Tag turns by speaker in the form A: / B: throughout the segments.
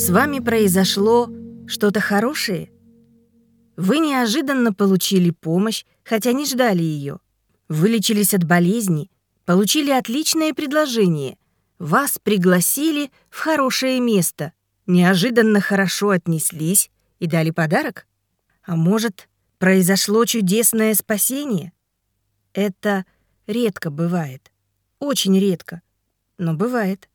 A: С вами произошло что-то хорошее? Вы неожиданно получили помощь, хотя не ждали ее. Вылечились от болезни, получили отличное предложение. Вас пригласили в хорошее место, неожиданно хорошо отнеслись и дали подарок? А может, произошло чудесное спасение? Это редко бывает. Очень редко. Но бывает.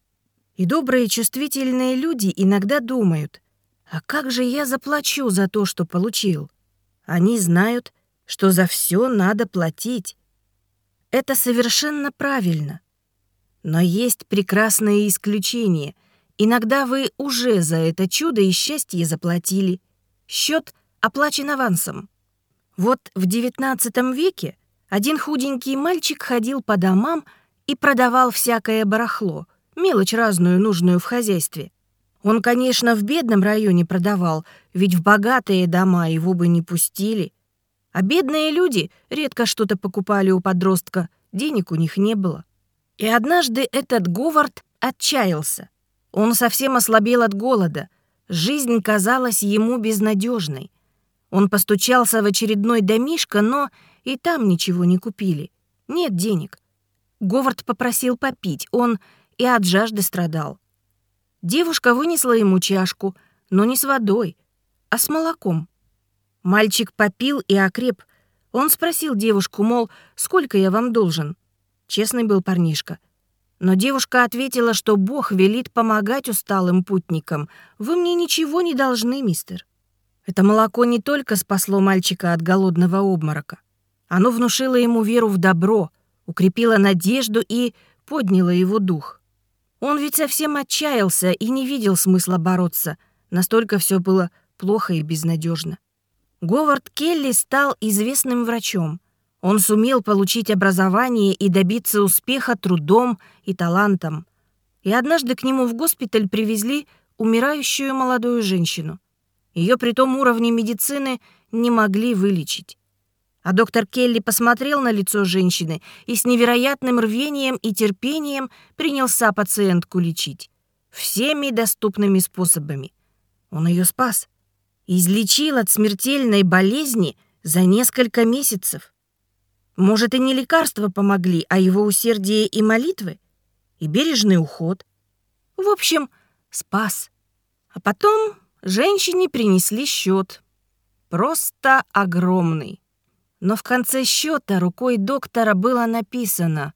A: И добрые чувствительные люди иногда думают, а как же я заплачу за то, что получил? Они знают, что за все надо платить. Это совершенно правильно. Но есть прекрасные исключения. Иногда вы уже за это чудо и счастье заплатили. Счет оплачен авансом. Вот в XIX веке один худенький мальчик ходил по домам и продавал всякое барахло, мелочь разную, нужную в хозяйстве. Он, конечно, в бедном районе продавал, ведь в богатые дома его бы не пустили. А бедные люди редко что-то покупали у подростка, денег у них не было. И однажды этот Говард отчаялся. Он совсем ослабел от голода. Жизнь казалась ему безнадежной. Он постучался в очередной домишко, но и там ничего не купили. Нет денег. Говард попросил попить, он и от жажды страдал. Девушка вынесла ему чашку, но не с водой, а с молоком. Мальчик попил и окреп. Он спросил девушку, мол, сколько я вам должен? Честный был парнишка. Но девушка ответила, что Бог велит помогать усталым путникам. Вы мне ничего не должны, мистер. Это молоко не только спасло мальчика от голодного обморока. Оно внушило ему веру в добро, укрепило надежду и подняло его дух. Он ведь совсем отчаялся и не видел смысла бороться. Настолько все было плохо и безнадежно. Говард Келли стал известным врачом. Он сумел получить образование и добиться успеха трудом и талантом. И однажды к нему в госпиталь привезли умирающую молодую женщину. Ее при том уровне медицины не могли вылечить. А доктор Келли посмотрел на лицо женщины и с невероятным рвением и терпением принялся пациентку лечить. Всеми доступными способами. Он ее спас. Излечил от смертельной болезни за несколько месяцев. Может, и не лекарства помогли, а его усердие и молитвы? И бережный уход. В общем, спас. А потом женщине принесли счет. Просто огромный. Но в конце счета рукой доктора было написано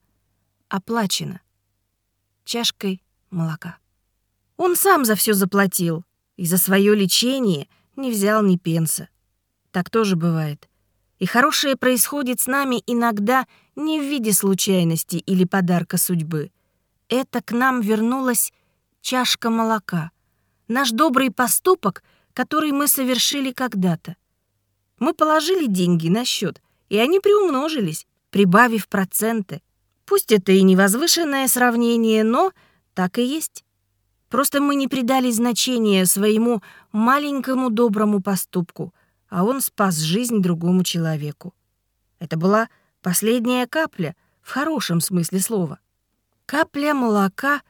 A: «Оплачено» чашкой молока. Он сам за все заплатил и за свое лечение не взял ни пенса. Так тоже бывает. И хорошее происходит с нами иногда не в виде случайности или подарка судьбы. Это к нам вернулась чашка молока. Наш добрый поступок, который мы совершили когда-то. Мы положили деньги на счет, и они приумножились, прибавив проценты. Пусть это и невозвышенное сравнение, но так и есть. Просто мы не придали значения своему маленькому доброму поступку, а он спас жизнь другому человеку. Это была последняя капля, в хорошем смысле слова. Капля молока,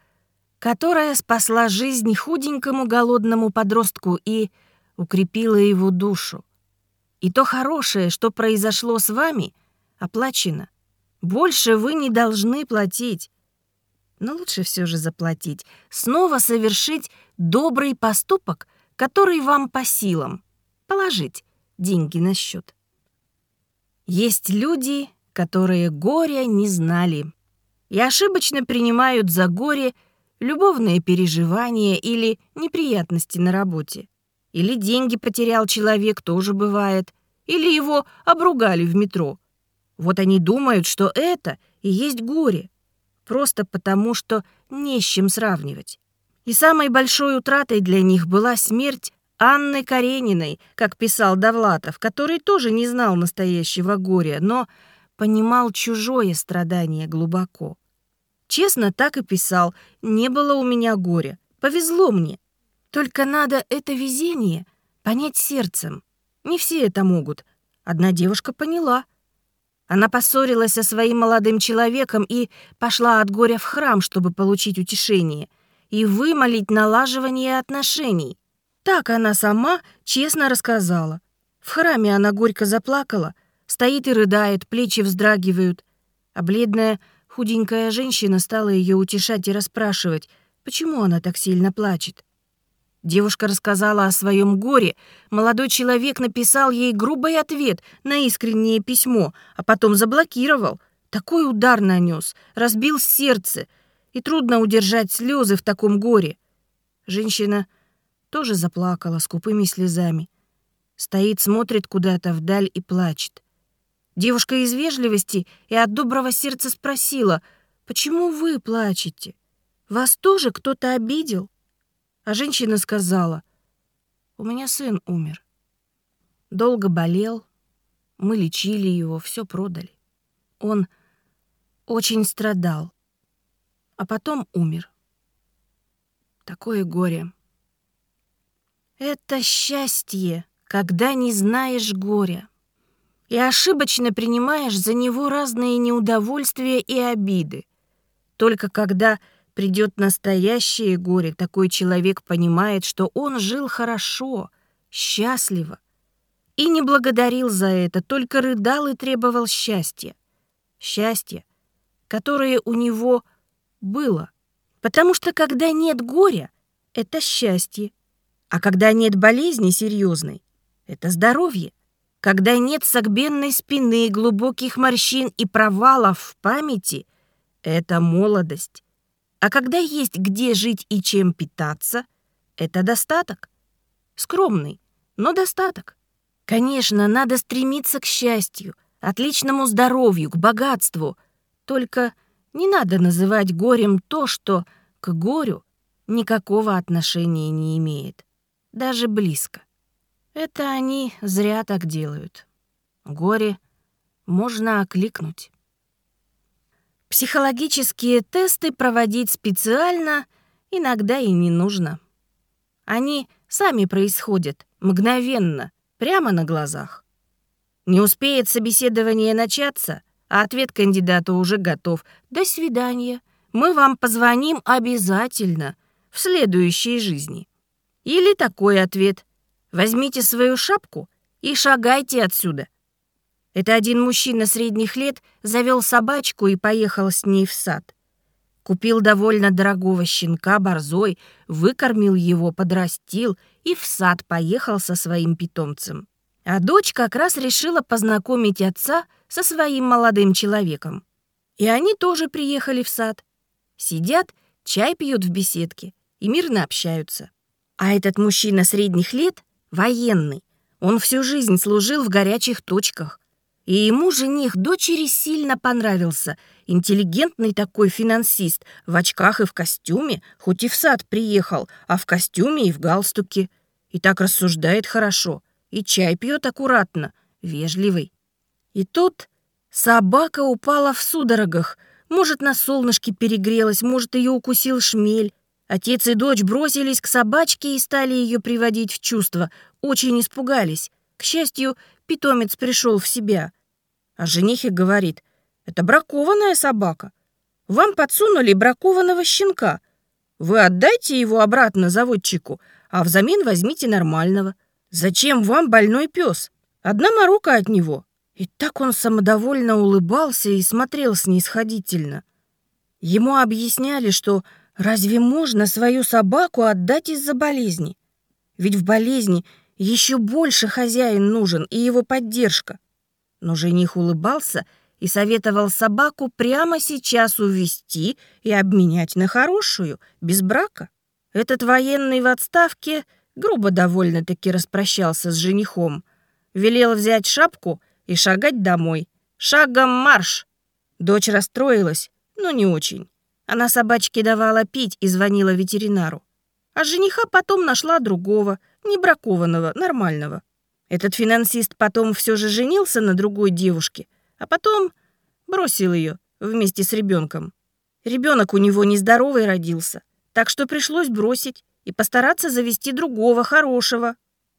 A: которая спасла жизнь худенькому голодному подростку и укрепила его душу. И то хорошее, что произошло с вами, оплачено. Больше вы не должны платить. Но лучше все же заплатить, снова совершить добрый поступок, который вам по силам, положить деньги на счет. Есть люди, которые горя не знали и ошибочно принимают за горе любовные переживания или неприятности на работе. Или деньги потерял человек, тоже бывает. Или его обругали в метро. Вот они думают, что это и есть горе. Просто потому, что не с чем сравнивать. И самой большой утратой для них была смерть Анны Карениной, как писал Довлатов, который тоже не знал настоящего горя, но понимал чужое страдание глубоко. Честно так и писал, не было у меня горя, повезло мне. Только надо это везение понять сердцем. Не все это могут. Одна девушка поняла. Она поссорилась со своим молодым человеком и пошла от горя в храм, чтобы получить утешение. и вымолить налаживание отношений. Так она сама честно рассказала. В храме она горько заплакала, стоит и рыдает, плечи вздрагивают. А бледная, худенькая женщина стала ее утешать и расспрашивать, почему она так сильно плачет. Девушка рассказала о своем горе. Молодой человек написал ей грубый ответ на искреннее письмо, а потом заблокировал. Такой удар нанес, разбил сердце, и трудно удержать слезы в таком горе. Женщина тоже заплакала скупыми слезами. Стоит, смотрит куда-то вдаль и плачет. Девушка из вежливости и от доброго сердца спросила, «Почему вы плачете? Вас тоже кто-то обидел?» А женщина сказала, «У меня сын умер. Долго болел, мы лечили его, все продали. Он очень страдал, а потом умер. Такое горе. Это счастье, когда не знаешь горя и ошибочно принимаешь за него разные неудовольствия и обиды. Только когда придет настоящее горе, такой человек понимает, что он жил хорошо, счастливо. И не благодарил за это, только рыдал и требовал счастья. Счастье, которое у него было. Потому что когда нет горя, это счастье. А когда нет болезни серьезной, это здоровье. Когда нет согбенной спины, глубоких морщин и провалов в памяти, это молодость. А когда есть где жить и чем питаться, это достаток. Скромный, но достаток. Конечно, надо стремиться к счастью, отличному здоровью, к богатству. Только не надо называть горем то, что к горю никакого отношения не имеет. Даже близко. Это они зря так делают. Горе можно окликнуть. Психологические тесты проводить специально иногда и не нужно. Они сами происходят, мгновенно, прямо на глазах. Не успеет собеседование начаться, а ответ кандидата уже готов. «До свидания. Мы вам позвоним обязательно в следующей жизни». Или такой ответ. «Возьмите свою шапку и шагайте отсюда». Это один мужчина средних лет завел собачку и поехал с ней в сад. Купил довольно дорогого щенка борзой, выкормил его, подрастил и в сад поехал со своим питомцем. А дочь как раз решила познакомить отца со своим молодым человеком. И они тоже приехали в сад. Сидят, чай пьют в беседке и мирно общаются. А этот мужчина средних лет — военный. Он всю жизнь служил в горячих точках. И ему жених дочери сильно понравился. Интеллигентный такой финансист, в очках и в костюме, хоть и в сад приехал, а в костюме и в галстуке. И так рассуждает хорошо, и чай пьет аккуратно, вежливый. И тут собака упала в судорогах. Может, на солнышке перегрелась, может, ее укусил шмель. Отец и дочь бросились к собачке и стали ее приводить в чувство. Очень испугались. К счастью, питомец пришел в себя. А женихи говорит, это бракованная собака. Вам подсунули бракованного щенка. Вы отдайте его обратно заводчику, а взамен возьмите нормального. Зачем вам больной пес? Одна морока от него. И так он самодовольно улыбался и смотрел снисходительно. Ему объясняли, что разве можно свою собаку отдать из-за болезни? Ведь в болезни еще больше хозяин нужен и его поддержка. Но жених улыбался и советовал собаку прямо сейчас увести и обменять на хорошую, без брака. Этот военный в отставке грубо довольно-таки распрощался с женихом. Велел взять шапку и шагать домой. Шагом марш! Дочь расстроилась, но не очень. Она собачке давала пить и звонила ветеринару. А жениха потом нашла другого, не бракованного, нормального. Этот финансист потом все же женился на другой девушке, а потом бросил ее вместе с ребенком. Ребенок у него нездоровый родился, так что пришлось бросить и постараться завести другого хорошего.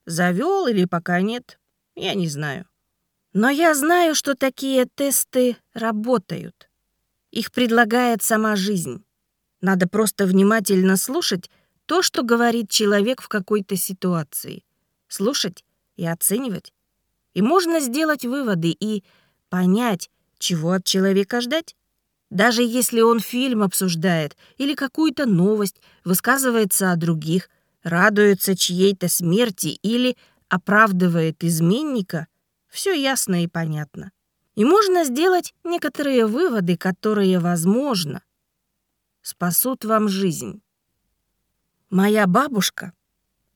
A: Завел или пока нет, я не знаю. Но я знаю, что такие тесты работают. Их предлагает сама жизнь. Надо просто внимательно слушать то, что говорит человек в какой-то ситуации. Слушать и оценивать. И можно сделать выводы и понять, чего от человека ждать. Даже если он фильм обсуждает или какую-то новость, высказывается о других, радуется чьей-то смерти или оправдывает изменника, все ясно и понятно. И можно сделать некоторые выводы, которые, возможно, спасут вам жизнь. Моя бабушка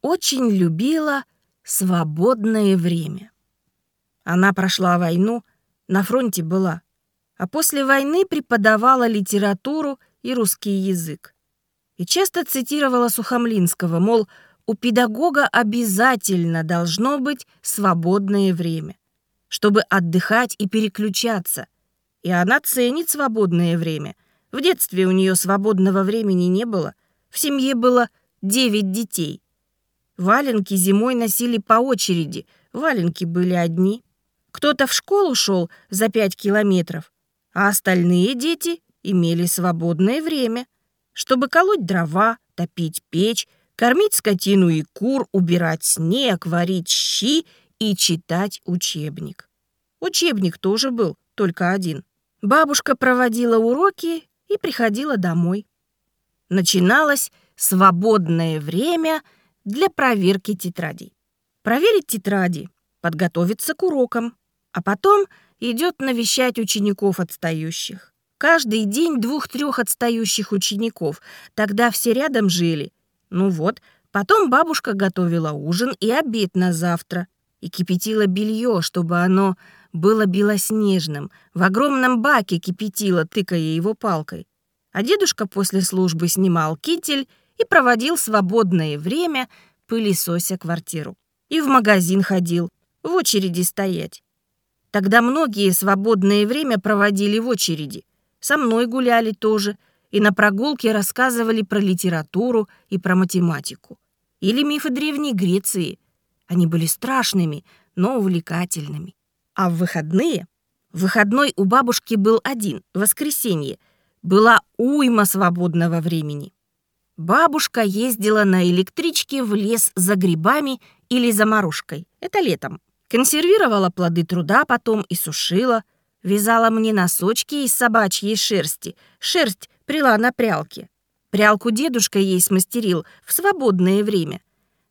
A: очень любила свободное время. Она прошла войну, на фронте была, а после войны преподавала литературу и русский язык. И часто цитировала Сухомлинского, мол, у педагога обязательно должно быть свободное время, чтобы отдыхать и переключаться. И она ценит свободное время. В детстве у нее свободного времени не было. В семье было девять детей. Валенки зимой носили по очереди, валенки были одни. Кто-то в школу шел за пять километров, а остальные дети имели свободное время, чтобы колоть дрова, топить печь, кормить скотину и кур, убирать снег, варить щи и читать учебник. Учебник тоже был, только один. Бабушка проводила уроки и приходила домой. Начиналось свободное время для проверки тетрадей. Проверить тетради, подготовиться к урокам, а потом идет навещать учеников отстающих. Каждый день двух-трех отстающих учеников. Тогда все рядом жили. Ну вот, потом бабушка готовила ужин и обед на завтра. И кипятила белье, чтобы оно было белоснежным. В огромном баке кипятила, тыкая его палкой. А дедушка после службы снимал китель и проводил свободное время, пылесося квартиру. И в магазин ходил, в очереди стоять. Тогда многие свободное время проводили в очереди. Со мной гуляли тоже, и на прогулке рассказывали про литературу и про математику. Или мифы Древней Греции. Они были страшными, но увлекательными. А в выходные? Выходной у бабушки был один, воскресенье. Была уйма свободного времени. Бабушка ездила на электричке в лес за грибами или за морожкой. Это летом. Консервировала плоды труда потом и сушила. Вязала мне носочки из собачьей шерсти. Шерсть прила на прялке. Прялку дедушка ей смастерил в свободное время.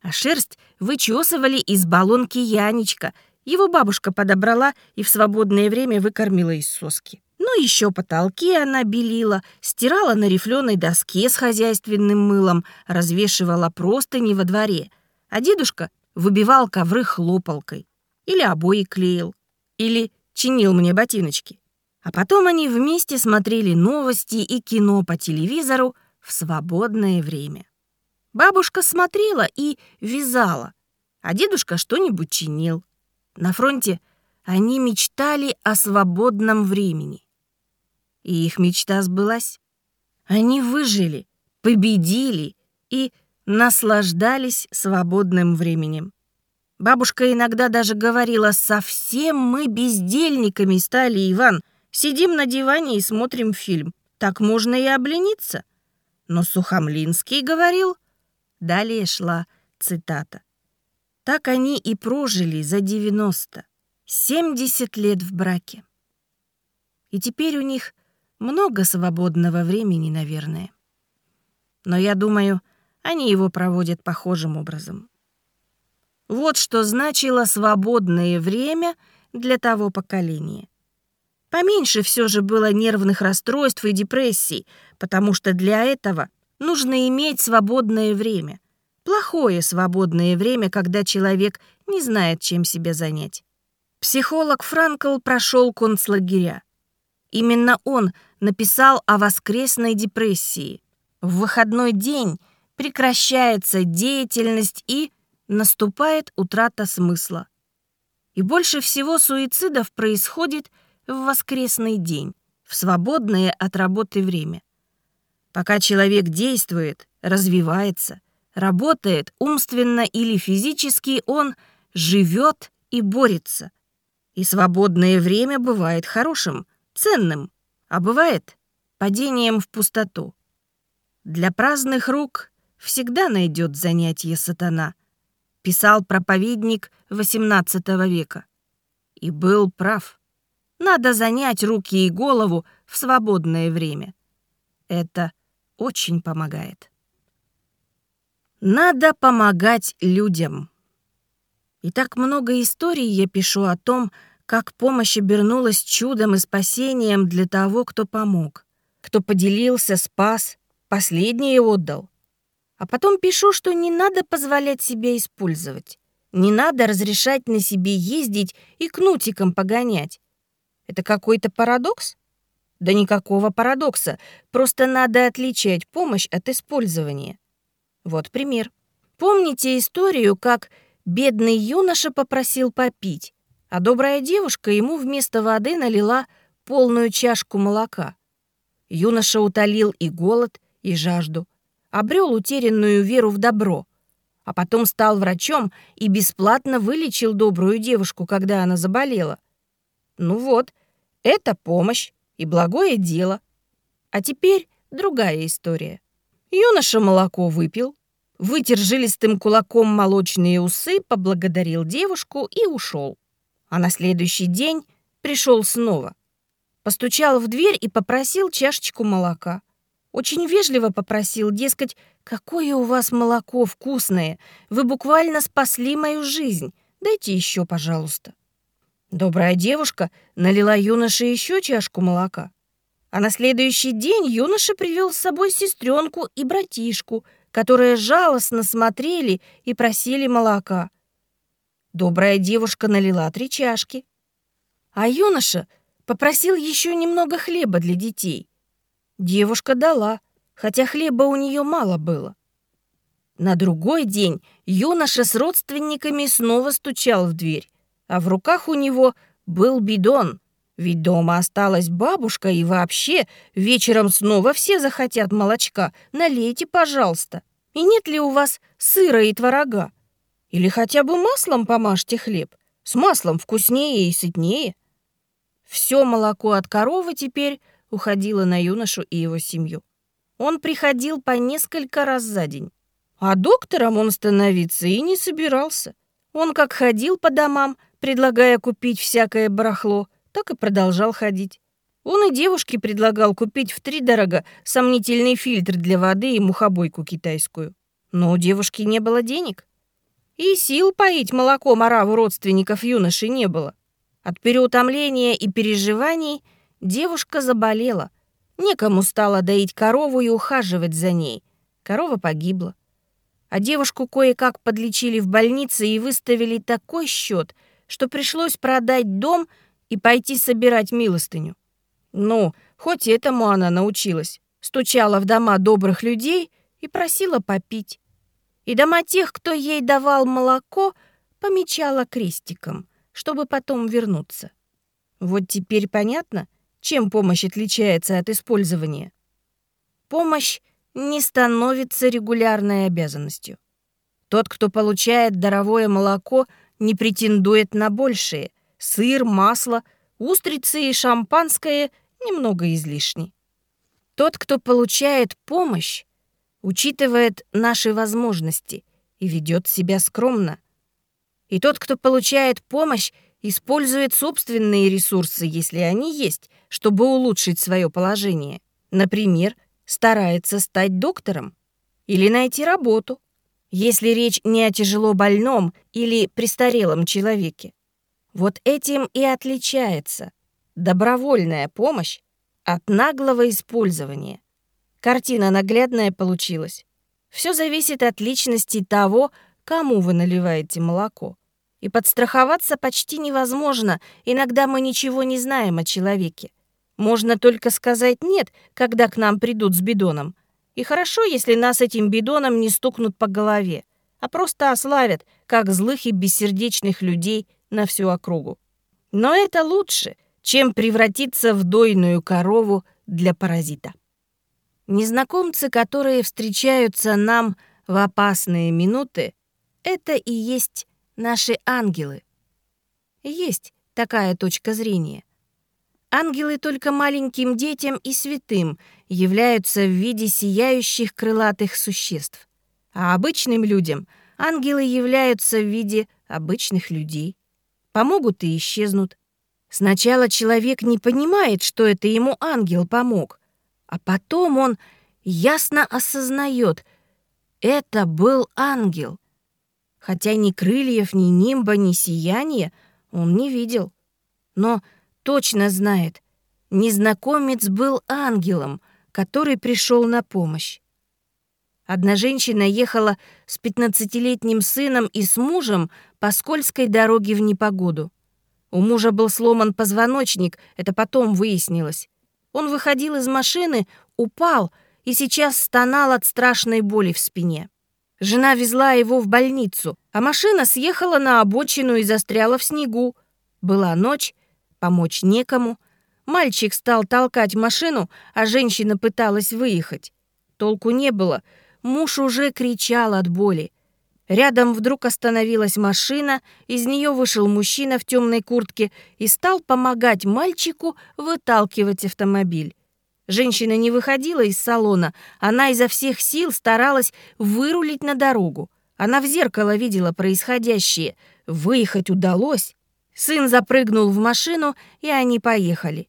A: А шерсть вычесывали из баллонки Янечка. Его бабушка подобрала и в свободное время выкормила из соски. Ну, еще потолки она белила, стирала на рифленой доске с хозяйственным мылом, развешивала простыни во дворе. А дедушка выбивал ковры хлопалкой или обои клеил, или чинил мне ботиночки. А потом они вместе смотрели новости и кино по телевизору в свободное время. Бабушка смотрела и вязала, а дедушка что-нибудь чинил. На фронте они мечтали о свободном времени. И их мечта сбылась. Они выжили, победили и наслаждались свободным временем. Бабушка иногда даже говорила, совсем мы бездельниками стали, Иван. Сидим на диване и смотрим фильм. Так можно и облениться. Но Сухомлинский говорил... Далее шла цитата. Так они и прожили за 90, 70 лет в браке. И теперь у них много свободного времени, наверное. Но я думаю, они его проводят похожим образом. Вот что значило свободное время для того поколения. Поменьше все же было нервных расстройств и депрессий, потому что для этого нужно иметь свободное время. Плохое свободное время, когда человек не знает, чем себя занять. Психолог Франкл прошел концлагеря. Именно он написал о воскресной депрессии. В выходной день прекращается деятельность и наступает утрата смысла. И больше всего суицидов происходит в воскресный день, в свободное от работы время. Пока человек действует, развивается, работает умственно или физически, он живет и борется. И свободное время бывает хорошим, ценным, а бывает падением в пустоту. Для праздных рук всегда найдет занятие сатана, писал проповедник XVIII века. И был прав. Надо занять руки и голову в свободное время. Это очень помогает. Надо помогать людям. И так много историй я пишу о том, как помощь обернулась чудом и спасением для того, кто помог, кто поделился, спас, последнее отдал. А потом пишу, что не надо позволять себя использовать. Не надо разрешать на себе ездить и кнутиком погонять. Это какой-то парадокс? Да никакого парадокса. Просто надо отличать помощь от использования. Вот пример. Помните историю, как бедный юноша попросил попить, а добрая девушка ему вместо воды налила полную чашку молока. Юноша утолил и голод, и жажду, обрел утерянную веру в добро, а потом стал врачом и бесплатно вылечил добрую девушку, когда она заболела. Ну вот, это помощь и благое дело. А теперь другая история. Юноша молоко выпил, вытер жилистым кулаком молочные усы, поблагодарил девушку и ушел. А на следующий день пришел снова. Постучал в дверь и попросил чашечку молока. Очень вежливо попросил, дескать, «Какое у вас молоко вкусное! Вы буквально спасли мою жизнь. Дайте еще, пожалуйста». Добрая девушка налила юноше еще чашку молока. А на следующий день юноша привел с собой сестренку и братишку, которые жалостно смотрели и просили молока. Добрая девушка налила три чашки. А юноша попросил еще немного хлеба для детей. Девушка дала, хотя хлеба у нее мало было. На другой день юноша с родственниками снова стучал в дверь, а в руках у него был бидон — ведь дома осталась бабушка, и вообще вечером снова все захотят молочка. Налейте, пожалуйста. И нет ли у вас сыра и творога? Или хотя бы маслом помажьте хлеб. С маслом вкуснее и сытнее. Все молоко от коровы теперь уходило на юношу и его семью. Он приходил по несколько раз за день. А доктором он становиться и не собирался. Он как ходил по домам, предлагая купить всякое барахло, так и продолжал ходить. Он и девушке предлагал купить в три дорого сомнительный фильтр для воды и мухобойку китайскую. Но у девушки не было денег. И сил поить молоком ораву родственников юноши не было. От переутомления и переживаний девушка заболела. Некому стало доить корову и ухаживать за ней. Корова погибла. А девушку кое-как подлечили в больнице и выставили такой счет, что пришлось продать дом – и пойти собирать милостыню. Ну, хоть этому она научилась. Стучала в дома добрых людей и просила попить. И дома тех, кто ей давал молоко, помечала крестиком, чтобы потом вернуться. Вот теперь понятно, чем помощь отличается от использования. Помощь не становится регулярной обязанностью. Тот, кто получает даровое молоко, не претендует на большее – сыр, масло, устрицы и шампанское немного излишни. Тот, кто получает помощь, учитывает наши возможности и ведет себя скромно. И тот, кто получает помощь, использует собственные ресурсы, если они есть, чтобы улучшить свое положение. Например, старается стать доктором или найти работу, если речь не о тяжело больном или престарелом человеке. Вот этим и отличается добровольная помощь от наглого использования. Картина наглядная получилась. Все зависит от личности того, кому вы наливаете молоко. И подстраховаться почти невозможно, иногда мы ничего не знаем о человеке. Можно только сказать «нет», когда к нам придут с бидоном. И хорошо, если нас этим бидоном не стукнут по голове, а просто ославят, как злых и бессердечных людей на всю округу. Но это лучше, чем превратиться в дойную корову для паразита. Незнакомцы, которые встречаются нам в опасные минуты, это и есть наши ангелы. Есть такая точка зрения. Ангелы только маленьким детям и святым являются в виде сияющих крылатых существ, а обычным людям ангелы являются в виде обычных людей. Помогут и исчезнут. Сначала человек не понимает, что это ему ангел помог, а потом он ясно осознает, это был ангел. Хотя ни крыльев, ни нимба, ни сияния он не видел. Но точно знает, незнакомец был ангелом, который пришел на помощь. Одна женщина ехала с пятнадцатилетним сыном и с мужем по скользкой дороге в непогоду. У мужа был сломан позвоночник, это потом выяснилось. Он выходил из машины, упал и сейчас стонал от страшной боли в спине. Жена везла его в больницу, а машина съехала на обочину и застряла в снегу. Была ночь, помочь некому. Мальчик стал толкать машину, а женщина пыталась выехать. Толку не было, муж уже кричал от боли. Рядом вдруг остановилась машина, из нее вышел мужчина в темной куртке и стал помогать мальчику выталкивать автомобиль. Женщина не выходила из салона, она изо всех сил старалась вырулить на дорогу. Она в зеркало видела происходящее. Выехать удалось. Сын запрыгнул в машину, и они поехали.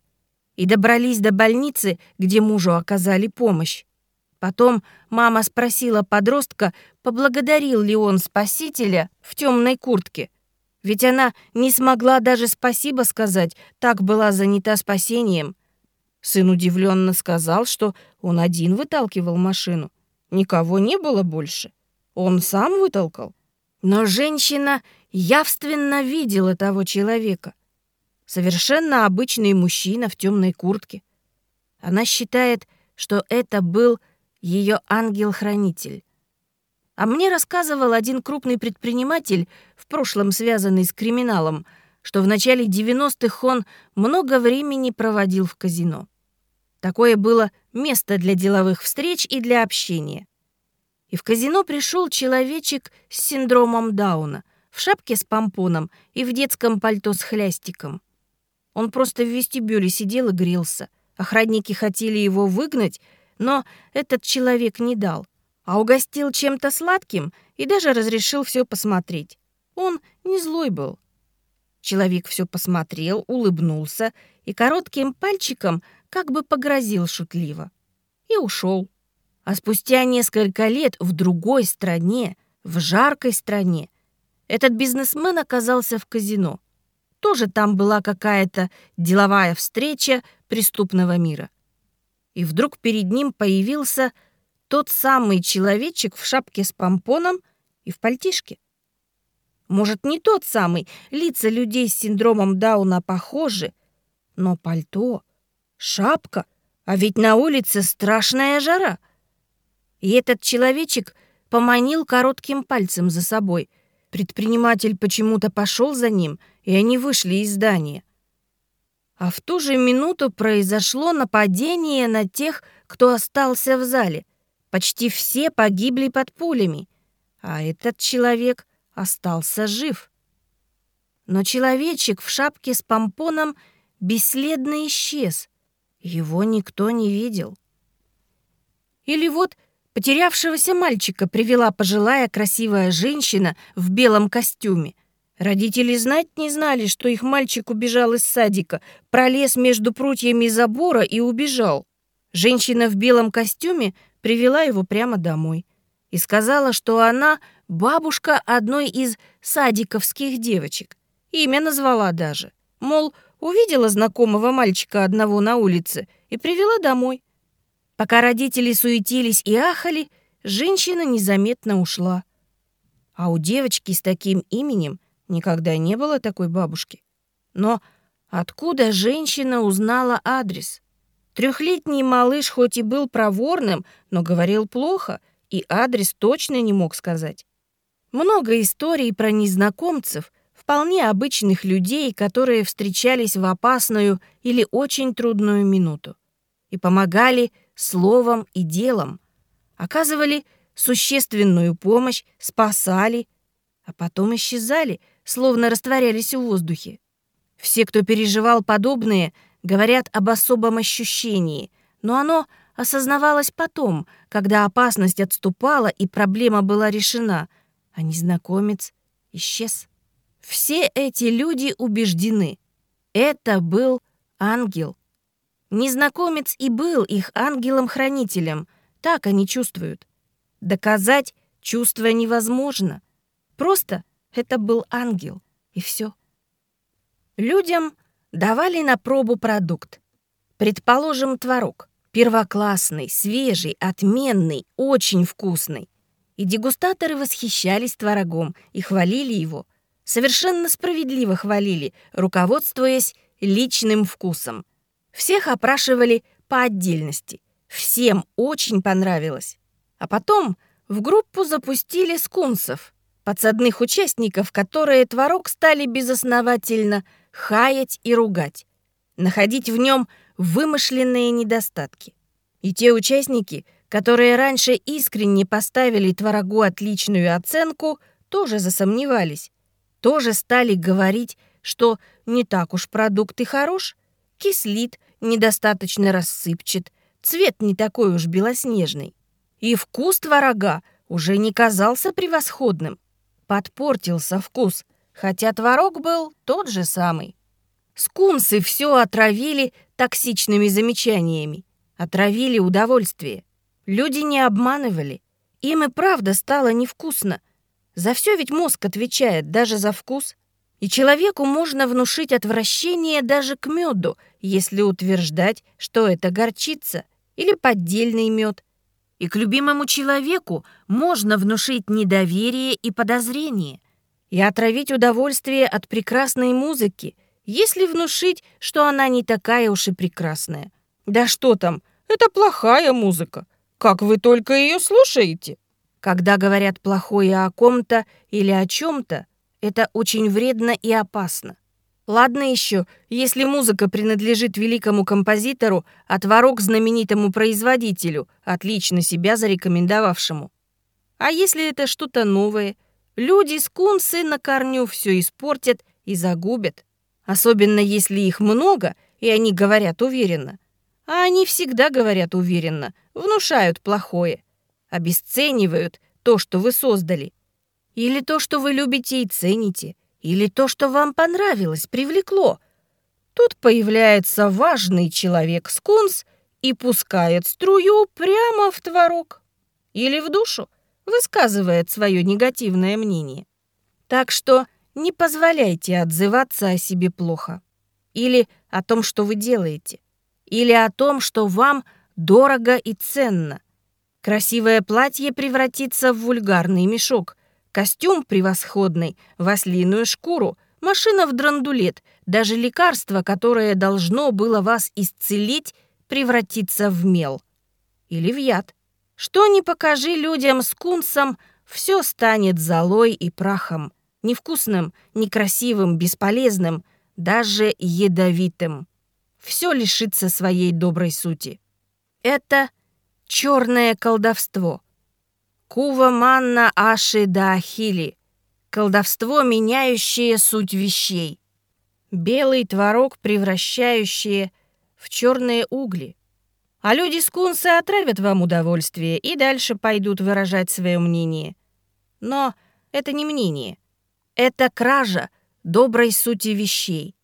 A: И добрались до больницы, где мужу оказали помощь. Потом мама спросила подростка, поблагодарил ли он спасителя в темной куртке. Ведь она не смогла даже спасибо сказать, так была занята спасением. Сын удивленно сказал, что он один выталкивал машину. Никого не было больше. Он сам вытолкал. Но женщина явственно видела того человека. Совершенно обычный мужчина в темной куртке. Она считает, что это был ее ангел-хранитель. А мне рассказывал один крупный предприниматель, в прошлом связанный с криминалом, что в начале 90-х он много времени проводил в казино. Такое было место для деловых встреч и для общения. И в казино пришел человечек с синдромом Дауна, в шапке с помпоном и в детском пальто с хлястиком. Он просто в вестибюле сидел и грелся. Охранники хотели его выгнать, но этот человек не дал, а угостил чем-то сладким и даже разрешил все посмотреть. Он не злой был. Человек все посмотрел, улыбнулся и коротким пальчиком как бы погрозил шутливо. И ушел. А спустя несколько лет в другой стране, в жаркой стране, этот бизнесмен оказался в казино. Тоже там была какая-то деловая встреча преступного мира и вдруг перед ним появился тот самый человечек в шапке с помпоном и в пальтишке. Может, не тот самый, лица людей с синдромом Дауна похожи, но пальто, шапка, а ведь на улице страшная жара. И этот человечек поманил коротким пальцем за собой. Предприниматель почему-то пошел за ним, и они вышли из здания. А в ту же минуту произошло нападение на тех, кто остался в зале. Почти все погибли под пулями, а этот человек остался жив. Но человечек в шапке с помпоном бесследно исчез. Его никто не видел. Или вот потерявшегося мальчика привела пожилая красивая женщина в белом костюме — Родители знать не знали, что их мальчик убежал из садика, пролез между прутьями забора и убежал. Женщина в белом костюме привела его прямо домой и сказала, что она бабушка одной из садиковских девочек. Имя назвала даже. Мол, увидела знакомого мальчика одного на улице и привела домой. Пока родители суетились и ахали, женщина незаметно ушла. А у девочки с таким именем Никогда не было такой бабушки. Но откуда женщина узнала адрес? Трехлетний малыш хоть и был проворным, но говорил плохо, и адрес точно не мог сказать. Много историй про незнакомцев, вполне обычных людей, которые встречались в опасную или очень трудную минуту и помогали словом и делом, оказывали существенную помощь, спасали, а потом исчезали — словно растворялись в воздухе. Все, кто переживал подобные, говорят об особом ощущении, но оно осознавалось потом, когда опасность отступала и проблема была решена, а незнакомец исчез. Все эти люди убеждены. Это был ангел. Незнакомец и был их ангелом-хранителем. Так они чувствуют. Доказать чувство невозможно. Просто это был ангел, и все. Людям давали на пробу продукт. Предположим, творог. Первоклассный, свежий, отменный, очень вкусный. И дегустаторы восхищались творогом и хвалили его. Совершенно справедливо хвалили, руководствуясь личным вкусом. Всех опрашивали по отдельности. Всем очень понравилось. А потом в группу запустили скунсов, подсадных участников, которые творог стали безосновательно хаять и ругать, находить в нем вымышленные недостатки. И те участники, которые раньше искренне поставили творогу отличную оценку, тоже засомневались, тоже стали говорить, что не так уж продукт и хорош, кислит, недостаточно рассыпчат, цвет не такой уж белоснежный. И вкус творога уже не казался превосходным. Подпортился вкус, хотя творог был тот же самый. Скунсы все отравили токсичными замечаниями, отравили удовольствие. Люди не обманывали, им и правда стало невкусно. За все ведь мозг отвечает, даже за вкус. И человеку можно внушить отвращение даже к меду, если утверждать, что это горчица или поддельный мед. И к любимому человеку можно внушить недоверие и подозрение. И отравить удовольствие от прекрасной музыки – если внушить, что она не такая уж и прекрасная. Да что там, это плохая музыка. Как вы только ее слушаете? Когда говорят плохое о ком-то или о чем-то, это очень вредно и опасно. Ладно еще, если музыка принадлежит великому композитору, а творог знаменитому производителю, отлично себя зарекомендовавшему. А если это что-то новое? Люди-скунсы на корню все испортят и загубят. Особенно если их много, и они говорят уверенно. А они всегда говорят уверенно, внушают плохое, обесценивают то, что вы создали. Или то, что вы любите и цените, или то, что вам понравилось, привлекло. Тут появляется важный человек-скунс и пускает струю прямо в творог. Или в душу, высказывает свое негативное мнение. Так что не позволяйте отзываться о себе плохо. Или о том, что вы делаете. Или о том, что вам дорого и ценно. Красивое платье превратится в вульгарный мешок. Костюм превосходный в ослиную шкуру. Машина в драндулет. Даже лекарство, которое должно было вас исцелить, превратится в мел. Или в яд. Что ни покажи людям с кунсом, все станет золой и прахом невкусным, некрасивым, бесполезным, даже ядовитым. Все лишится своей доброй сути. Это черное колдовство. Кува манна аши да ахили. Колдовство, меняющее суть вещей. Белый творог, превращающее в черные угли. А люди-скунсы отравят вам удовольствие и дальше пойдут выражать свое мнение. Но это не мнение. Это кража доброй сути вещей.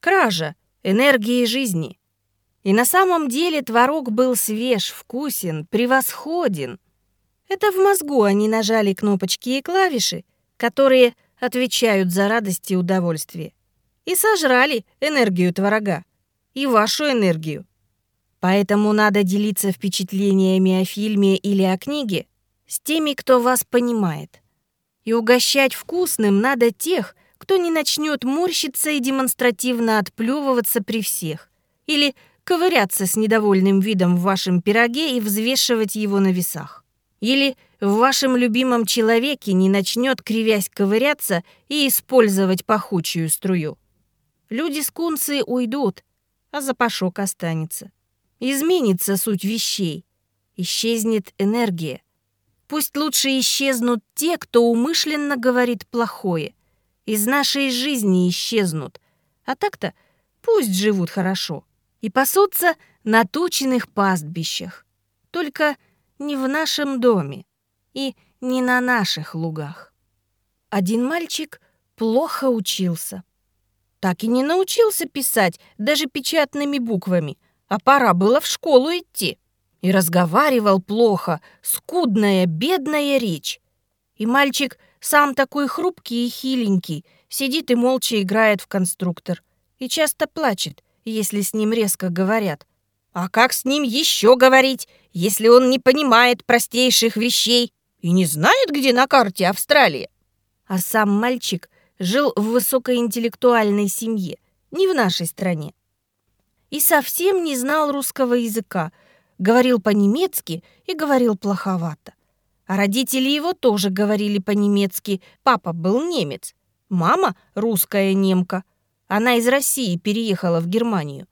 A: Кража энергии жизни. И на самом деле творог был свеж, вкусен, превосходен. Это в мозгу они нажали кнопочки и клавиши, которые отвечают за радость и удовольствие. И сожрали энергию творога. И вашу энергию. Поэтому надо делиться впечатлениями о фильме или о книге с теми, кто вас понимает. И угощать вкусным надо тех, кто не начнет морщиться и демонстративно отплевываться при всех. Или ковыряться с недовольным видом в вашем пироге и взвешивать его на весах. Или в вашем любимом человеке не начнет, кривясь, ковыряться и использовать пахучую струю. Люди-скунсы уйдут, а запашок останется. Изменится суть вещей. Исчезнет энергия. Пусть лучше исчезнут те, кто умышленно говорит плохое. Из нашей жизни исчезнут. А так-то пусть живут хорошо. и пасутся на тучных пастбищах. Только не в нашем доме и не на наших лугах. Один мальчик плохо учился. Так и не научился писать даже печатными буквами, а пора было в школу идти. И разговаривал плохо, скудная, бедная речь. И мальчик сам такой хрупкий и хиленький, сидит и молча играет в конструктор. И часто плачет, если с ним резко говорят. А как с ним еще говорить, если он не понимает простейших вещей и не знает, где на карте Австралия? А сам мальчик жил в высокоинтеллектуальной семье, не в нашей стране. И совсем не знал русского языка, говорил по-немецки и говорил плоховато. А родители его тоже говорили по-немецки. Папа был немец, мама — русская немка. Она из России переехала в Германию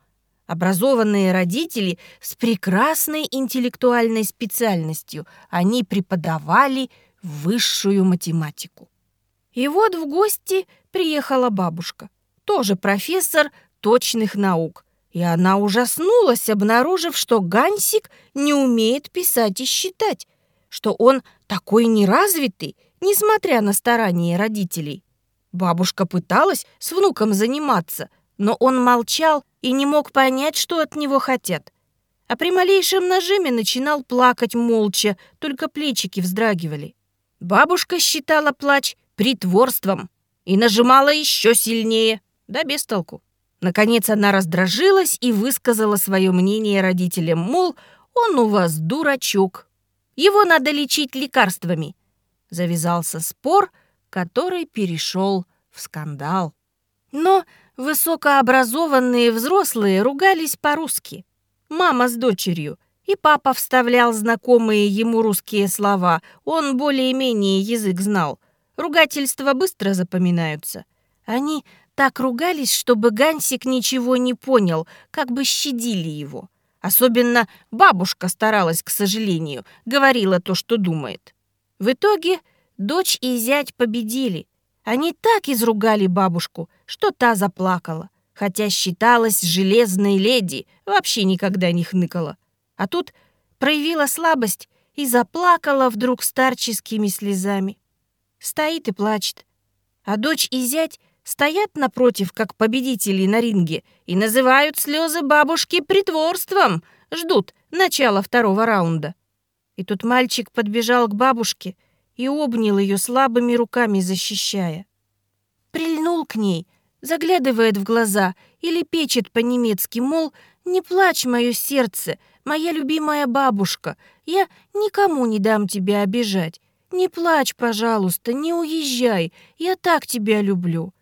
A: образованные родители с прекрасной интеллектуальной специальностью. Они преподавали высшую математику. И вот в гости приехала бабушка, тоже профессор точных наук. И она ужаснулась, обнаружив, что Гансик не умеет писать и считать, что он такой неразвитый, несмотря на старания родителей. Бабушка пыталась с внуком заниматься, но он молчал и не мог понять, что от него хотят. А при малейшем нажиме начинал плакать молча, только плечики вздрагивали. Бабушка считала плач притворством и нажимала еще сильнее, да без толку. Наконец она раздражилась и высказала свое мнение родителям, мол, он у вас дурачок. Его надо лечить лекарствами. Завязался спор, который перешел в скандал. Но Высокообразованные взрослые ругались по-русски. Мама с дочерью. И папа вставлял знакомые ему русские слова. Он более-менее язык знал. Ругательства быстро запоминаются. Они так ругались, чтобы Гансик ничего не понял, как бы щадили его. Особенно бабушка старалась, к сожалению, говорила то, что думает. В итоге дочь и зять победили. Они так изругали бабушку, что та заплакала, хотя считалась железной леди, вообще никогда не хныкала. А тут проявила слабость и заплакала вдруг старческими слезами. Стоит и плачет. А дочь и зять стоят напротив, как победители на ринге, и называют слезы бабушки притворством, ждут начала второго раунда. И тут мальчик подбежал к бабушке — и обнял ее слабыми руками, защищая. Прильнул к ней, заглядывает в глаза или печет по-немецки, мол, «Не плачь, мое сердце, моя любимая бабушка, я никому не дам тебя обижать. Не плачь, пожалуйста, не уезжай, я так тебя люблю.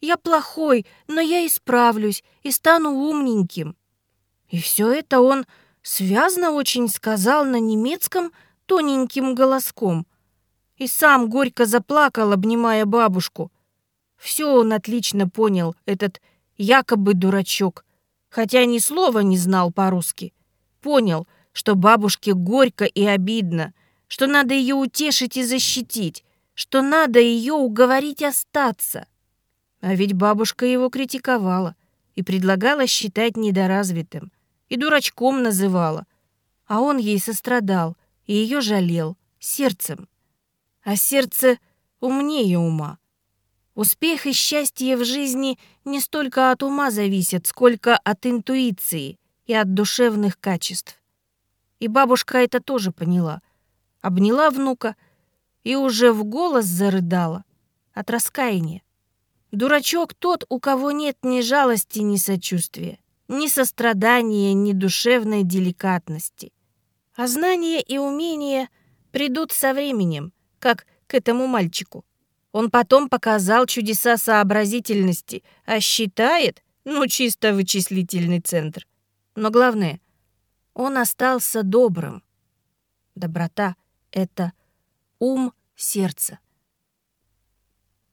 A: Я плохой, но я исправлюсь и стану умненьким». И все это он связно очень сказал на немецком тоненьким голоском, и сам горько заплакал, обнимая бабушку. Все он отлично понял, этот якобы дурачок, хотя ни слова не знал по-русски. Понял, что бабушке горько и обидно, что надо ее утешить и защитить, что надо ее уговорить остаться. А ведь бабушка его критиковала и предлагала считать недоразвитым, и дурачком называла, а он ей сострадал и ее жалел сердцем а сердце умнее ума. Успех и счастье в жизни не столько от ума зависят, сколько от интуиции и от душевных качеств. И бабушка это тоже поняла. Обняла внука и уже в голос зарыдала от раскаяния. Дурачок тот, у кого нет ни жалости, ни сочувствия, ни сострадания, ни душевной деликатности. А знания и умения придут со временем — как к этому мальчику. Он потом показал чудеса сообразительности, а считает, ну, чисто вычислительный центр. Но главное, он остался добрым. Доброта — это ум сердца.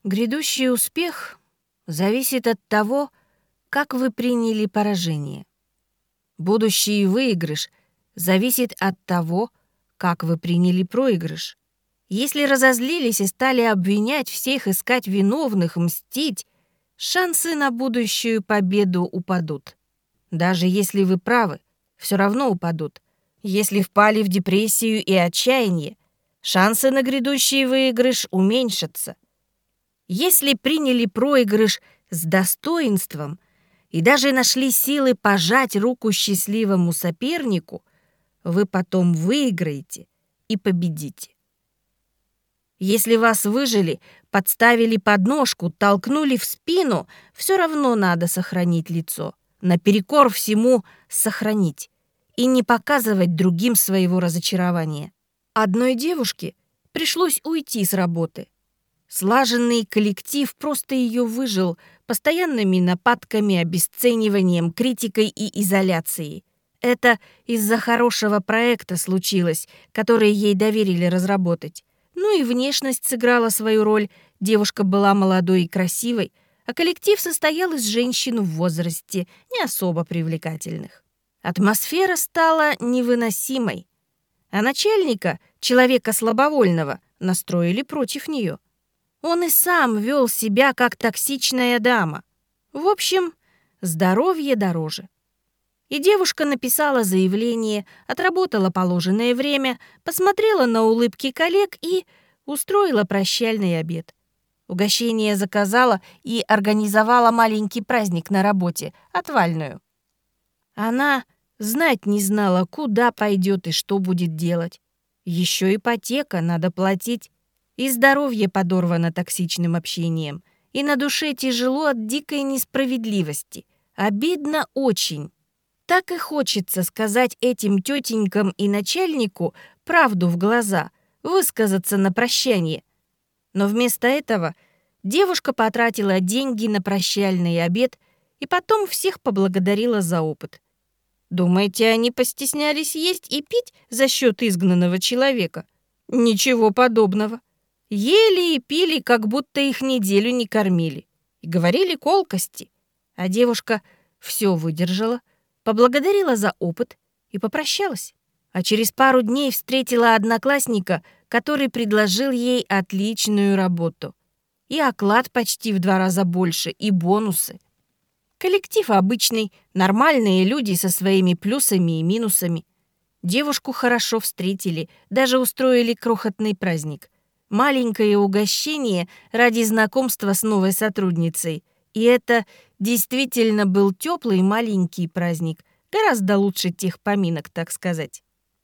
A: Грядущий успех зависит от того, как вы приняли поражение. Будущий выигрыш зависит от того, как вы приняли проигрыш. Если разозлились и стали обвинять всех, искать виновных, мстить, шансы на будущую победу упадут. Даже если вы правы, все равно упадут. Если впали в депрессию и отчаяние, шансы на грядущий выигрыш уменьшатся. Если приняли проигрыш с достоинством и даже нашли силы пожать руку счастливому сопернику, вы потом выиграете и победите. Если вас выжили, подставили подножку, толкнули в спину, все равно надо сохранить лицо. Наперекор всему сохранить и не показывать другим своего разочарования. Одной девушке пришлось уйти с работы. Слаженный коллектив просто ее выжил постоянными нападками, обесцениванием, критикой и изоляцией. Это из-за хорошего проекта случилось, который ей доверили разработать. Ну и внешность сыграла свою роль. Девушка была молодой и красивой, а коллектив состоял из женщин в возрасте, не особо привлекательных. Атмосфера стала невыносимой, а начальника, человека слабовольного, настроили против нее. Он и сам вел себя как токсичная дама. В общем, здоровье дороже. И девушка написала заявление, отработала положенное время, посмотрела на улыбки коллег и устроила прощальный обед. Угощение заказала и организовала маленький праздник на работе, отвальную. Она знать не знала, куда пойдет и что будет делать. Еще ипотека надо платить. И здоровье подорвано токсичным общением. И на душе тяжело от дикой несправедливости. Обидно очень. Так и хочется сказать этим тетенькам и начальнику правду в глаза, высказаться на прощание. Но вместо этого девушка потратила деньги на прощальный обед и потом всех поблагодарила за опыт. Думаете, они постеснялись есть и пить за счет изгнанного человека? Ничего подобного. Ели и пили, как будто их неделю не кормили. И говорили колкости. А девушка все выдержала, поблагодарила за опыт и попрощалась. А через пару дней встретила одноклассника, который предложил ей отличную работу. И оклад почти в два раза больше, и бонусы. Коллектив обычный, нормальные люди со своими плюсами и минусами. Девушку хорошо встретили, даже устроили крохотный праздник. Маленькое угощение ради знакомства с новой сотрудницей. И это действительно был теплый маленький праздник, гораздо лучше тех поминок, так сказать.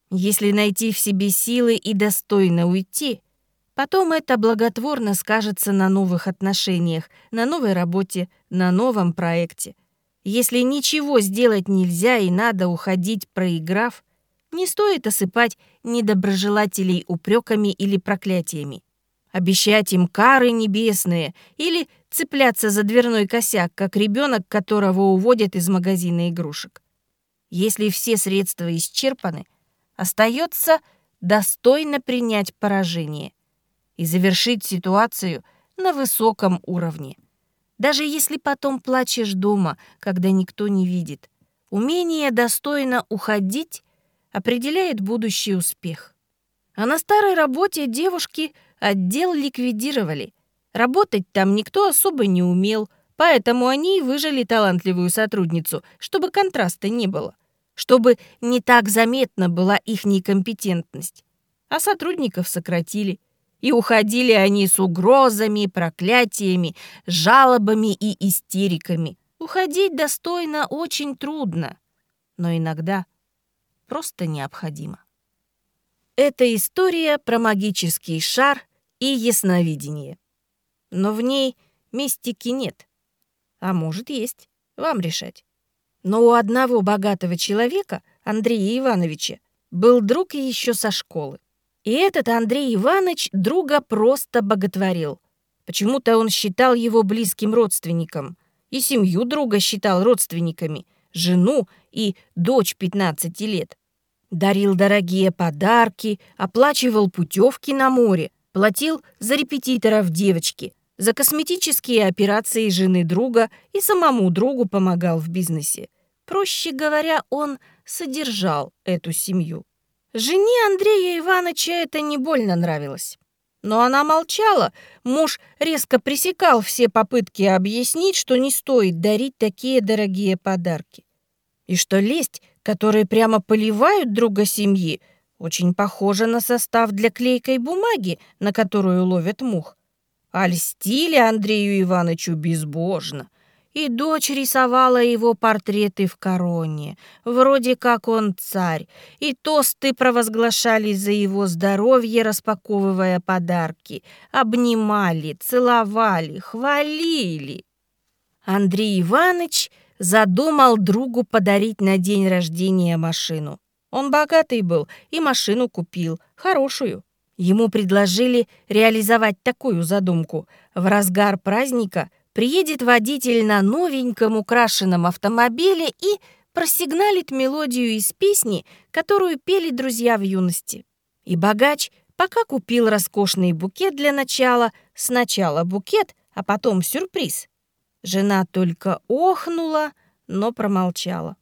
A: Если найти в себе силы и достойно уйти, потом это благотворно скажется на новых отношениях, на новой работе, на новом проекте. Если ничего сделать нельзя и надо уходить, проиграв, не стоит осыпать недоброжелателей упреками или проклятиями. Обещать им кары небесные или цепляться за дверной косяк, как ребенок, которого уводят из магазина игрушек. Если все средства исчерпаны, остается достойно принять поражение и завершить ситуацию на высоком уровне. Даже если потом плачешь дома, когда никто не видит, умение достойно уходить определяет будущий успех. А на старой работе девушки отдел ликвидировали. Работать там никто особо не умел, поэтому они и выжили талантливую сотрудницу, чтобы контраста не было, чтобы не так заметна была их некомпетентность. А сотрудников сократили. И уходили они с угрозами, проклятиями, жалобами и истериками. Уходить достойно очень трудно, но иногда просто необходимо. Это история про магический шар и ясновидение. Но в ней мистики нет. А может, есть. Вам решать. Но у одного богатого человека, Андрея Ивановича, был друг еще со школы. И этот Андрей Иванович друга просто боготворил. Почему-то он считал его близким родственником. И семью друга считал родственниками, жену и дочь 15 лет. Дарил дорогие подарки, оплачивал путевки на море, платил за репетиторов девочки, за косметические операции жены друга и самому другу помогал в бизнесе. Проще говоря, он содержал эту семью. Жене Андрея Ивановича это не больно нравилось. Но она молчала, муж резко пресекал все попытки объяснить, что не стоит дарить такие дорогие подарки. И что лесть, которые прямо поливают друга семьи, очень похожа на состав для клейкой бумаги, на которую ловят мух. А льстили Андрею Ивановичу безбожно. И дочь рисовала его портреты в короне, вроде как он царь, и тосты провозглашались за его здоровье, распаковывая подарки, обнимали, целовали, хвалили. Андрей Иванович задумал другу подарить на день рождения машину. Он богатый был и машину купил, хорошую. Ему предложили реализовать такую задумку. В разгар праздника приедет водитель на новеньком украшенном автомобиле и просигналит мелодию из песни, которую пели друзья в юности. И богач пока купил роскошный букет для начала, сначала букет, а потом сюрприз. Жена только охнула, но промолчала.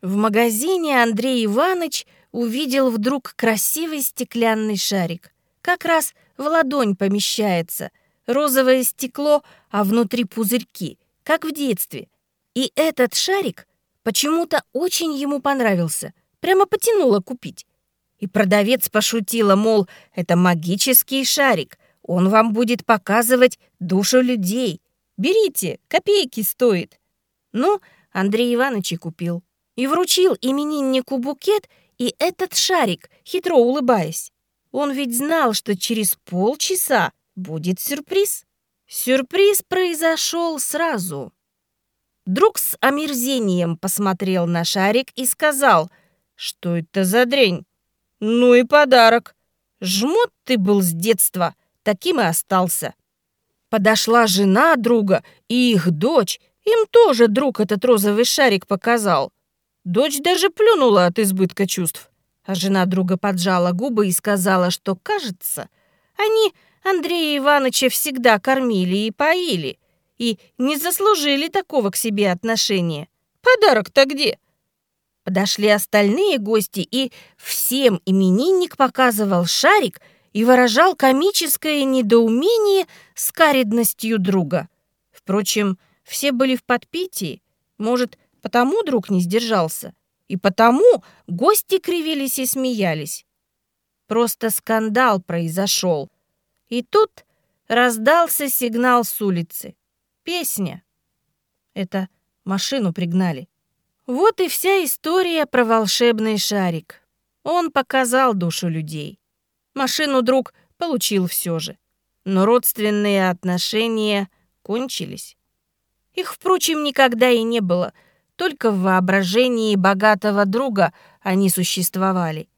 A: В магазине Андрей Иванович увидел вдруг красивый стеклянный шарик. Как раз в ладонь помещается. Розовое стекло, а внутри пузырьки, как в детстве. И этот шарик почему-то очень ему понравился. Прямо потянуло купить. И продавец пошутила, мол, это магический шарик. Он вам будет показывать душу людей. Берите, копейки стоит. Ну, Андрей Иванович и купил. И вручил имениннику букет и этот шарик, хитро улыбаясь. Он ведь знал, что через полчаса будет сюрприз. Сюрприз произошел сразу. Друг с омерзением посмотрел на шарик и сказал, что это за дрень. Ну и подарок. Жмот ты был с детства, таким и остался. Подошла жена друга и их дочь, им тоже друг этот розовый шарик показал. Дочь даже плюнула от избытка чувств. А жена друга поджала губы и сказала, что, кажется, они Андрея Ивановича всегда кормили и поили и не заслужили такого к себе отношения. Подарок-то где? Подошли остальные гости, и всем именинник показывал шарик и выражал комическое недоумение с каридностью друга. Впрочем, все были в подпитии. Может, потому друг не сдержался. И потому гости кривились и смеялись. Просто скандал произошел. И тут раздался сигнал с улицы. Песня. Это машину пригнали. Вот и вся история про волшебный шарик. Он показал душу людей. Машину друг получил все же. Но родственные отношения кончились. Их, впрочем, никогда и не было. Только в воображении богатого друга они существовали.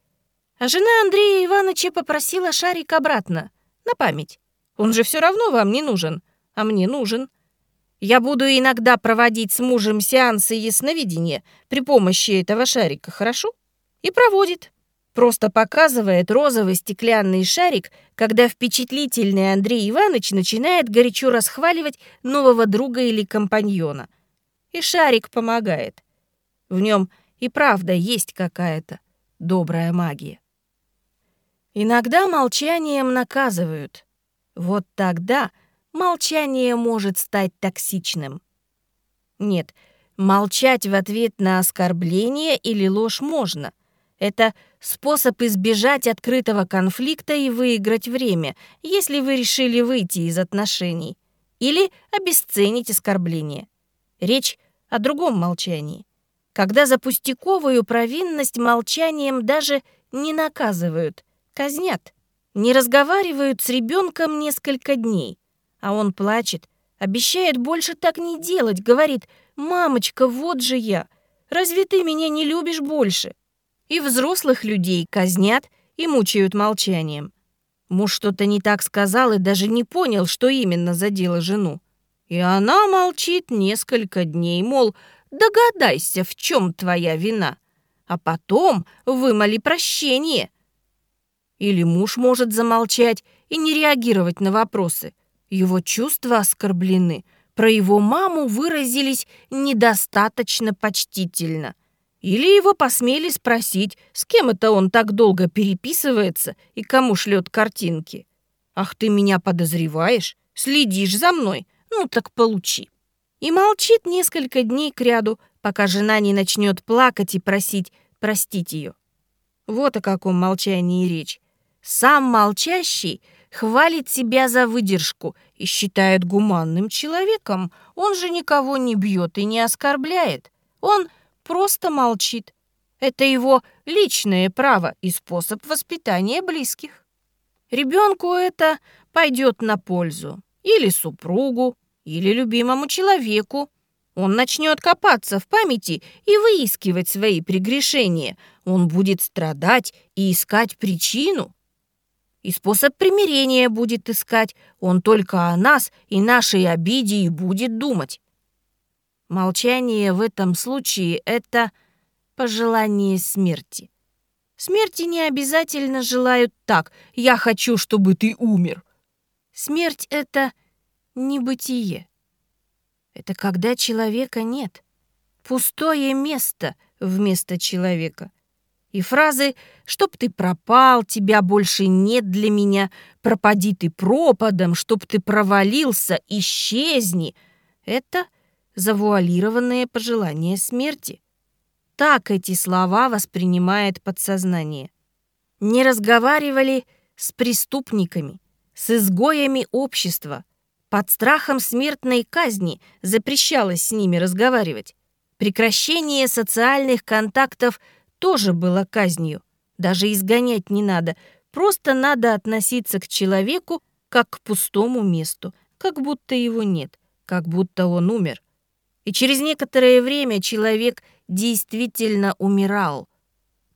A: А жена Андрея Ивановича попросила шарик обратно, на память. Он же все равно вам не нужен, а мне нужен. Я буду иногда проводить с мужем сеансы ясновидения при помощи этого шарика, хорошо? И проводит. Просто показывает розовый стеклянный шарик, когда впечатлительный Андрей Иванович начинает горячо расхваливать нового друга или компаньона. И шарик помогает. В нем и правда есть какая-то добрая магия. Иногда молчанием наказывают. Вот тогда молчание может стать токсичным. Нет, молчать в ответ на оскорбление или ложь можно — это способ избежать открытого конфликта и выиграть время, если вы решили выйти из отношений. Или обесценить оскорбление. Речь о другом молчании. Когда за пустяковую провинность молчанием даже не наказывают, казнят. Не разговаривают с ребенком несколько дней, а он плачет, обещает больше так не делать, говорит «Мамочка, вот же я! Разве ты меня не любишь больше?» И взрослых людей казнят и мучают молчанием. Муж что-то не так сказал и даже не понял, что именно задело жену. И она молчит несколько дней, мол, догадайся, в чем твоя вина, а потом вымоли прощение. Или муж может замолчать и не реагировать на вопросы. Его чувства оскорблены, про его маму выразились недостаточно почтительно. Или его посмели спросить, с кем это он так долго переписывается и кому шлет картинки. «Ах, ты меня подозреваешь? Следишь за мной? Ну так получи». И молчит несколько дней кряду, пока жена не начнет плакать и просить простить ее. Вот о каком молчании речь. Сам молчащий хвалит себя за выдержку и считает гуманным человеком. Он же никого не бьет и не оскорбляет. Он просто молчит. Это его личное право и способ воспитания близких. Ребенку это пойдет на пользу. Или супругу, или любимому человеку. Он начнет копаться в памяти и выискивать свои прегрешения. Он будет страдать и искать причину. И способ примирения будет искать. Он только о нас и нашей обиде и будет думать. Молчание в этом случае — это пожелание смерти. Смерти не обязательно желают так «я хочу, чтобы ты умер». Смерть — это небытие. Это когда человека нет. Пустое место вместо человека. И фразы «чтоб ты пропал, тебя больше нет для меня», «пропади ты пропадом», «чтоб ты провалился, исчезни» — это завуалированное пожелание смерти. Так эти слова воспринимает подсознание. Не разговаривали с преступниками, с изгоями общества. Под страхом смертной казни запрещалось с ними разговаривать. Прекращение социальных контактов тоже было казнью. Даже изгонять не надо, просто надо относиться к человеку как к пустому месту, как будто его нет, как будто он умер. И через некоторое время человек действительно умирал.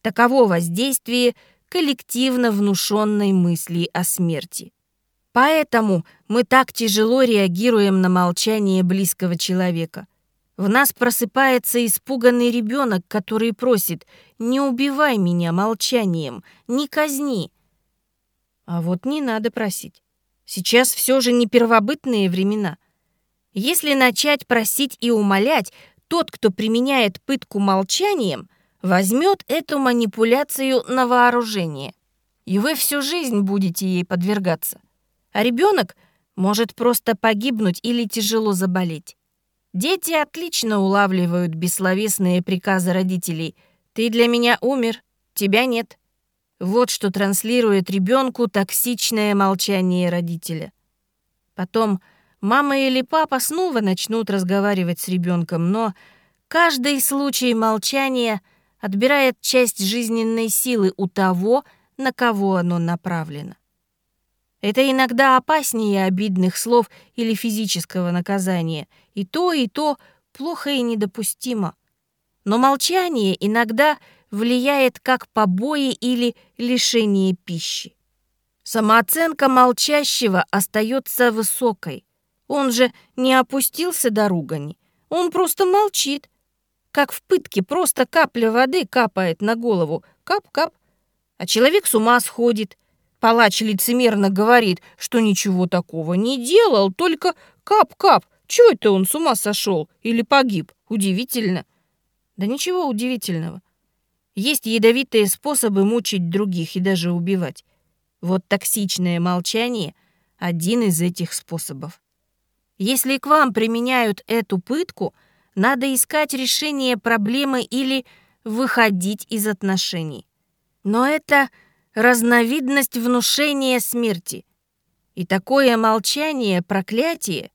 A: Таково воздействие коллективно внушенной мысли о смерти. Поэтому мы так тяжело реагируем на молчание близкого человека. В нас просыпается испуганный ребенок, который просит «Не убивай меня молчанием, не казни». А вот не надо просить. Сейчас все же не первобытные времена. Если начать просить и умолять, тот, кто применяет пытку молчанием, возьмет эту манипуляцию на вооружение. И вы всю жизнь будете ей подвергаться а ребенок может просто погибнуть или тяжело заболеть. Дети отлично улавливают бессловесные приказы родителей. «Ты для меня умер, тебя нет». Вот что транслирует ребенку токсичное молчание родителя. Потом мама или папа снова начнут разговаривать с ребенком, но каждый случай молчания отбирает часть жизненной силы у того, на кого оно направлено. Это иногда опаснее обидных слов или физического наказания. И то, и то плохо и недопустимо. Но молчание иногда влияет как побои или лишение пищи. Самооценка молчащего остается высокой. Он же не опустился до ругани. Он просто молчит. Как в пытке просто капля воды капает на голову. Кап-кап. А человек с ума сходит – Палач лицемерно говорит, что ничего такого не делал, только кап-кап. Чего это он с ума сошел или погиб? Удивительно. Да ничего удивительного. Есть ядовитые способы мучить других и даже убивать. Вот токсичное молчание — один из этих способов. Если к вам применяют эту пытку, надо искать решение проблемы или выходить из отношений. Но это разновидность внушения смерти. И такое молчание, проклятие,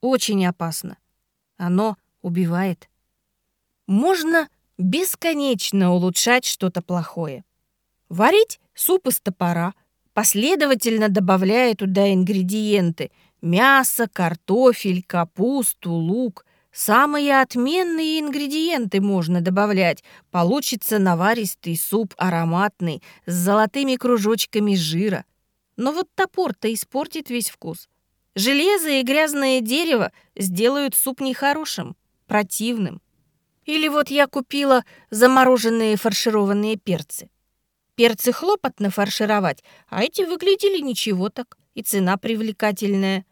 A: очень опасно. Оно убивает. Можно бесконечно улучшать что-то плохое. Варить суп из топора, последовательно добавляя туда ингредиенты – мясо, картофель, капусту, лук – Самые отменные ингредиенты можно добавлять. Получится наваристый суп, ароматный, с золотыми кружочками жира. Но вот топор-то испортит весь вкус. Железо и грязное дерево сделают суп нехорошим, противным. Или вот я купила замороженные фаршированные перцы. Перцы хлопотно фаршировать, а эти выглядели ничего так, и цена привлекательная.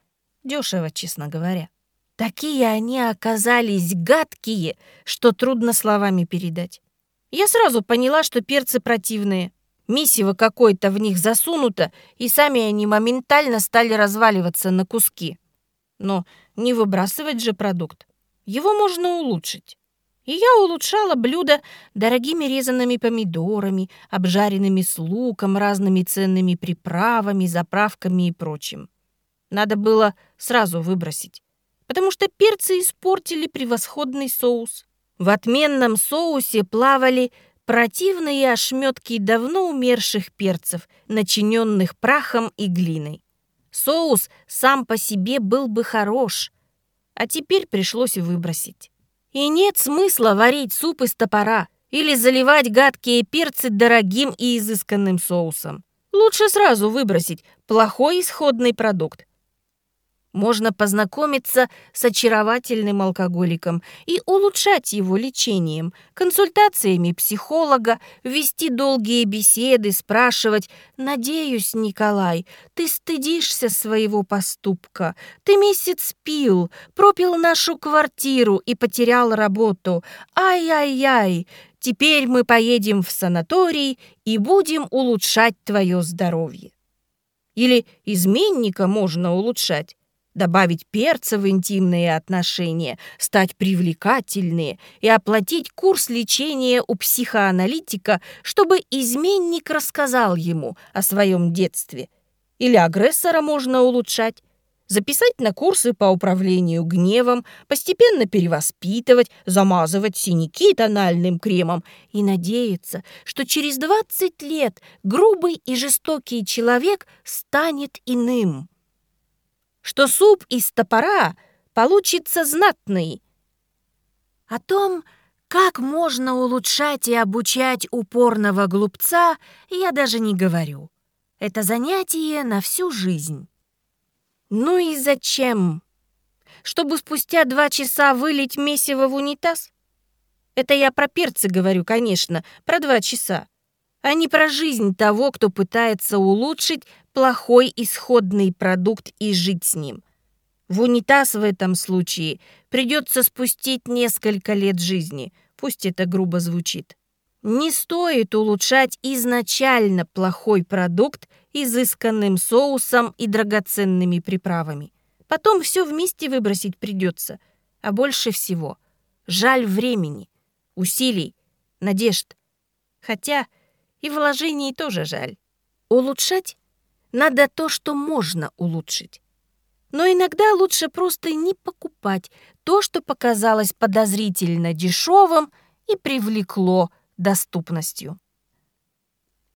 A: Дешево, честно говоря. Такие они оказались гадкие, что трудно словами передать. Я сразу поняла, что перцы противные. Миссиво какое-то в них засунуто, и сами они моментально стали разваливаться на куски. Но не выбрасывать же продукт. Его можно улучшить. И я улучшала блюдо дорогими резанными помидорами, обжаренными с луком, разными ценными приправами, заправками и прочим. Надо было сразу выбросить, потому что перцы испортили превосходный соус. В отменном соусе плавали противные ошметки давно умерших перцев, начиненных прахом и глиной. Соус сам по себе был бы хорош, а теперь пришлось выбросить. И нет смысла варить суп из топора или заливать гадкие перцы дорогим и изысканным соусом. Лучше сразу выбросить плохой исходный продукт можно познакомиться с очаровательным алкоголиком и улучшать его лечением, консультациями психолога, вести долгие беседы, спрашивать «Надеюсь, Николай, ты стыдишься своего поступка. Ты месяц пил, пропил нашу квартиру и потерял работу. Ай-яй-яй, теперь мы поедем в санаторий и будем улучшать твое здоровье». Или изменника можно улучшать добавить перца в интимные отношения, стать привлекательнее и оплатить курс лечения у психоаналитика, чтобы изменник рассказал ему о своем детстве. Или агрессора можно улучшать, записать на курсы по управлению гневом, постепенно перевоспитывать, замазывать синяки тональным кремом и надеяться, что через 20 лет грубый и жестокий человек станет иным что суп из топора получится знатный. О том, как можно улучшать и обучать упорного глупца, я даже не говорю. Это занятие на всю жизнь. Ну и зачем? Чтобы спустя два часа вылить месиво в унитаз? Это я про перцы говорю, конечно, про два часа, а не про жизнь того, кто пытается улучшить плохой исходный продукт и жить с ним. В унитаз в этом случае придется спустить несколько лет жизни, пусть это грубо звучит. Не стоит улучшать изначально плохой продукт изысканным соусом и драгоценными приправами. Потом все вместе выбросить придется. А больше всего жаль времени, усилий, надежд. Хотя и вложений тоже жаль. Улучшать надо то, что можно улучшить. Но иногда лучше просто не покупать то, что показалось подозрительно дешевым и привлекло доступностью.